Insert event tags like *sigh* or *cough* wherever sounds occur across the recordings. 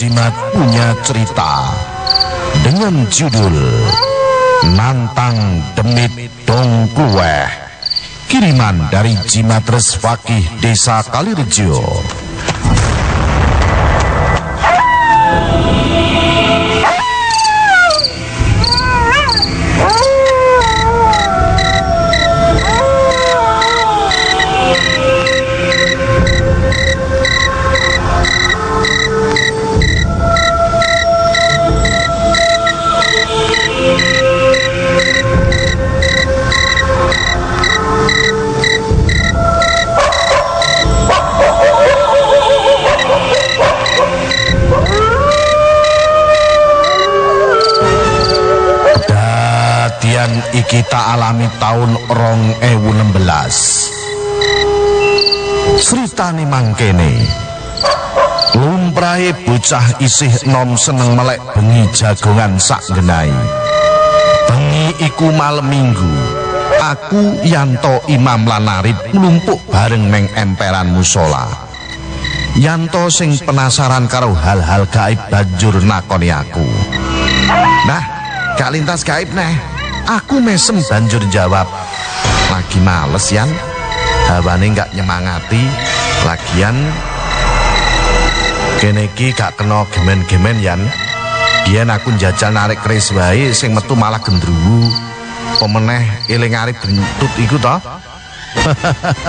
Jimat punya cerita dengan judul Nantang Demit Dong Kluweh Kiriman dari Jimat Resfakih Desa Kalirejo Tak alami tahun rong ewu 16 Sritani mangkene. Lumprahe bocah isih nom seneng melek bengi jagongan sak genai Bengi iku malam minggu. Aku Yanto Imam Lanarip nglumpuk bareng neng emperan musola. Yanto sing penasaran karo hal-hal gaib banjur nakoni aku. Nah, gak lintas gaib neh. Aku mesem banjur jawab. Lagi males yan. Hawane gak nyemangati. Lagian kene iki gak kena gemen-gemen yan. Biyen aku njajal narik keris wae sing metu malah gendruwu. Pemeneh eling arep bentut iku to.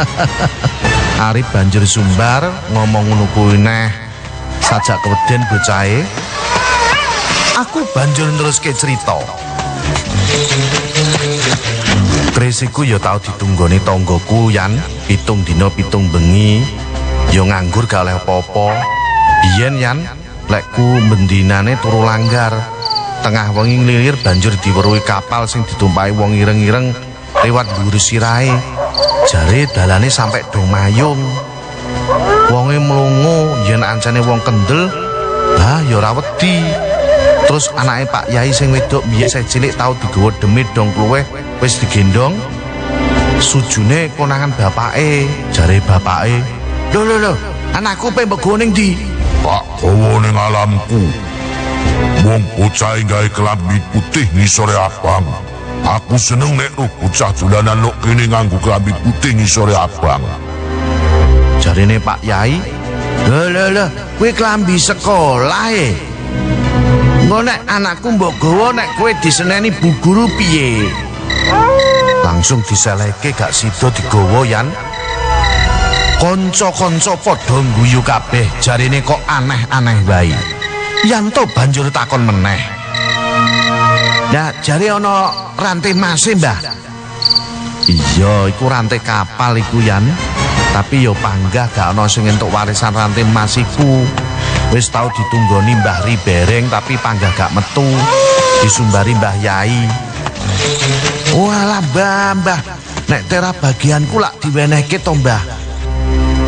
*laughs* Arif banjur sumbar ngomong ngono kuwi neh. Sajak keweden bocahe Aku banjur neruske cerita. Krisiku ya tau ditunggoni tanggoku yan, pitung dina pitung bengi, ya nganggur gak oleh apa-apa. Biyen yan, lekku bendinane turu langgar. Tengah wengi nglilir banjur diweruhi kapal sing ditumpahi wong ireng-ireng lewat dhuwur sirahe. Jare dalane sampe do mayung. Wonge mlungu yen ancane wong kendel, ah ya ora wedi. Terus anake Pak Yai sing wedok biyen saya cilik tau digawa demit dong kluweh wis digendong. Sujune konangan bapake, jare bapake. Lho lho lho, anakku pe mbok ning ndi? Pak Kowo ning alamku. Wong bocah gawe kelambi putih ngisore abang. Aku seneng nek roh bocah dolanan lok kene nganggo kelambi putih ngisore abang. Jarine Pak Yai. Lho lho lho, kuwi klambi sekolah e. Engko nek anakku mbok gawa nek kowe diseneni bu guru piye? Langsung diseleke gak sida digawa yan. Kanca-kanca padha guyu kabeh, jarine kok aneh-aneh wae. Yanto banjur takon meneh. Lah jare ana rantai mase, Mbah. Iya, iku rantai kapal iku yan. Tapi yo panggah gak ana sing entuk warisan rantai emas iku. Wis tau ditunggoni Mbah Ribereng tapi panggah gak metu. Disumbari Mbah Yai. Walah Mbah, Mbah. Nek tera bagianku lak diwenehke to, Mbah.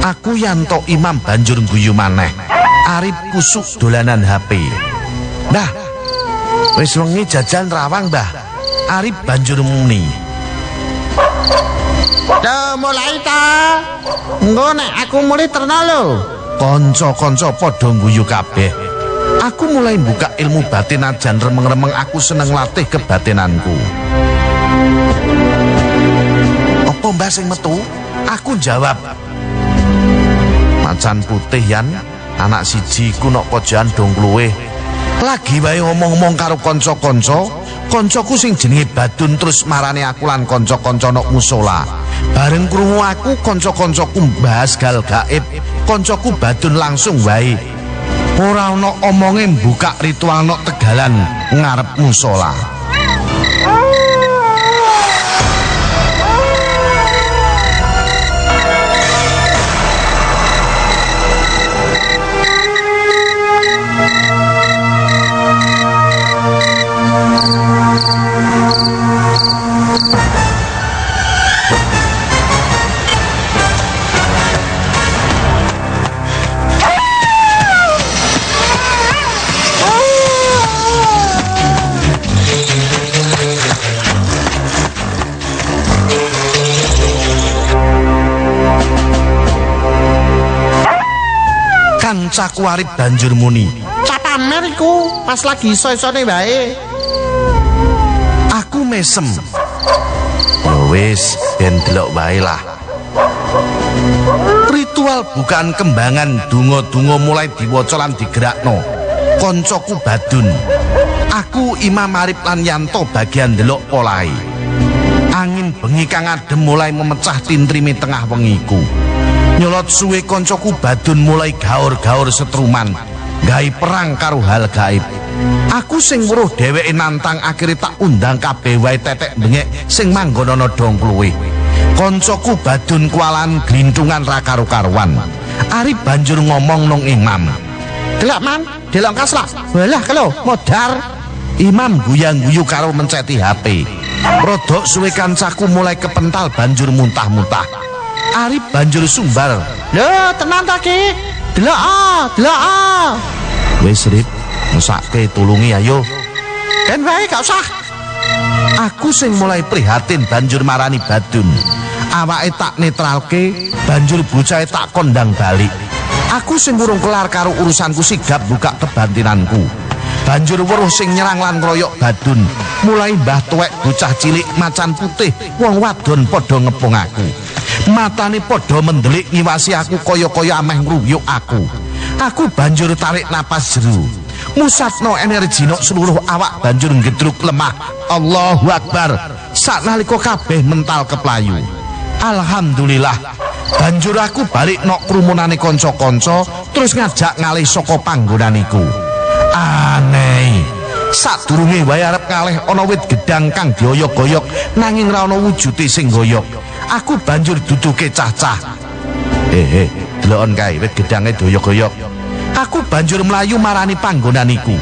Aku Yanto Imam banjur guyu maneh. Arif kusuk dolanan HP. Mbah. Wis wengi jajan rawang, Mbah. Arif banjur muni. Duh, mulai ta. Engko aku mulai terno lho. Kanca-kanca padha guyu kabeh. Aku mulai buka ilmu batin ajan remeng-remeng aku seneng latih kebatinanku. Apa mbah sing metu? Aku jawab. Macan putih yan, anak siji ku nok pojokan dong kluwe. Lagi wae ngomong-ngomong karo kanca-kanca, kancaku sing jenenge Badun terus marani aku lan kanca-kanca nok musola. Bareng krungu aku kanca-kancaku mbahas gal gaib, kancaku Badun langsung wae. Ora ana omonge buka ritual nok tegalan ngarep musola. Kancaku arep banjur muni. Cap pamer iku pas lagi iso-isone wae. Aku mesem. Ya wis, ben delok wae lah. Ritual bukaan kembangan dungo-dungo mulai diwaca lan digerakno. Koncoku Badun. Aku Imam Arif lan Yanto bagian delok polahe. Angin bengi kang adem mulai memecah tintrime tengah wengiku. Nyolot suwe koncoku Badun mulai gaur-gaur setruman. Gawe perang karo hal gaib. Aku sing weruh dheweke nantang akhirnya tak undang kabeh wae tetek bengek sing manggon ana dongkluwe. Koncoku Badun kualan glintungan ra karo-karuan. Arif banjur ngomong nang Imam. Delok man, delok kaslah. Walah kelo, modar. Imam guyang-guyu karo menceti HP. Rodok suwe kancaku mulai kepental banjur muntah-muntah. Arif banjur sumbar. Lho, tenan ta ki? Delok ah, delok ah. Wis Rip, mesake tulungi ayo. Ben wae gak usah. Aku sing mulai prihatin banjur marani Badun. Awake tak netralke, banjur bocahe tak kondang balik. Aku sing urung kelar karo urusanku sigap buka kebantinanku. Banjur weruh sing nyerang lan ngroyok Badun. Mulai mbah tuwek bocah cilik macan putih, wong wadon padha ngepung aku. Matane padha mendelik ngiwasi aku kaya-kaya ameh ngruyuk aku. Aku banjur tarik napas jeru. Musatno energi nok seluruh awak banjur ngedruk lemah. Allahu Akbar. Saknalika kabeh mental keplayu. Alhamdulillah. Banjur aku balik nok krumunane kanca-kanca terus ngajak ngalih saka panggonaniku. Aneh. Sadurunge wae arep ngalih ana wit gedang kang dioyok-goyok nanging ra ana wujude sing goyok. Aku banjur duduke cacah. Eh, eh, delokon kae wit gedange doyok-goyok. Aku banjur melayu marani panggonaniku.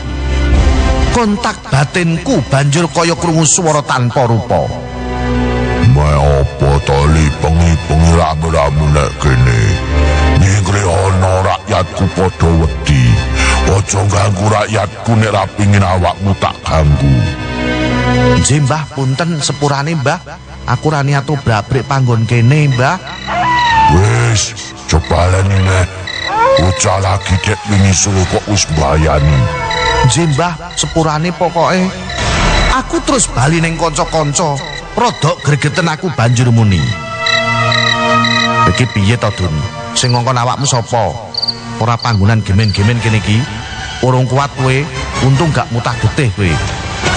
Kontak batinku banjur kaya krungu swara tanpa rupa. Mae apa tali pengi-pengi rame-rame nek kene. Nyingkri ana rakyatku padha wedi. Aja ganggu rakyatku nek ra pengin awakmu tak ganggu. Nggih Mbah, punten sepurane Mbah. Aku ra niat brabrik panggon kene, Mbah. Wis, coba leni nek. Bocah lagi dek wingi suruh kok wis bayani. Nggih Mbah, sepurane pokoke. Aku terus bali ning kanca-kanca. Rodok gregeten aku banjur muni. Iki piye to, Dun? Sing ngongkon awakmu sapa? Ora panggonan gemen-gemen kene iki. Urung kuat kowe, untung gak mutah getih kowe.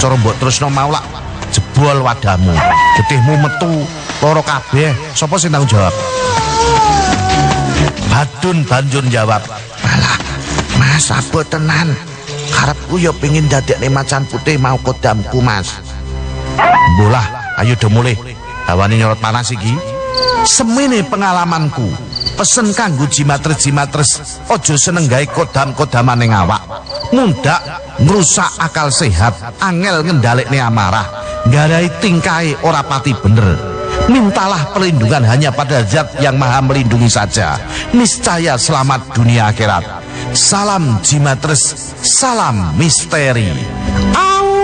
Cara mbok terusno mau lak jebol wadahmu. Getihmu metu loro kabeh. Sapa sing tanggung jawab? Badun banjur jawab. Alah, Mas apa tenan? Karepku ya pengin dadekne macan putih mau kodamku, Mas. Bolah, ayo do mulih. Hawane nyorot panas iki. Semene pengalamanku. Pesen kanggo jimatres-jimatres aja seneng gawe kodam-kodaman ning awak. Mundak ngrusak akal sehat, angel ngendhalekne amarah, Garai tingkai ora pati bener. Mintalah perlindungan hanya pada zat yang maha melindungi saja. Niscaya selamat dunia akhirat. Salam Jimatres, salam misteri. Auuu.